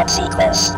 that sequence.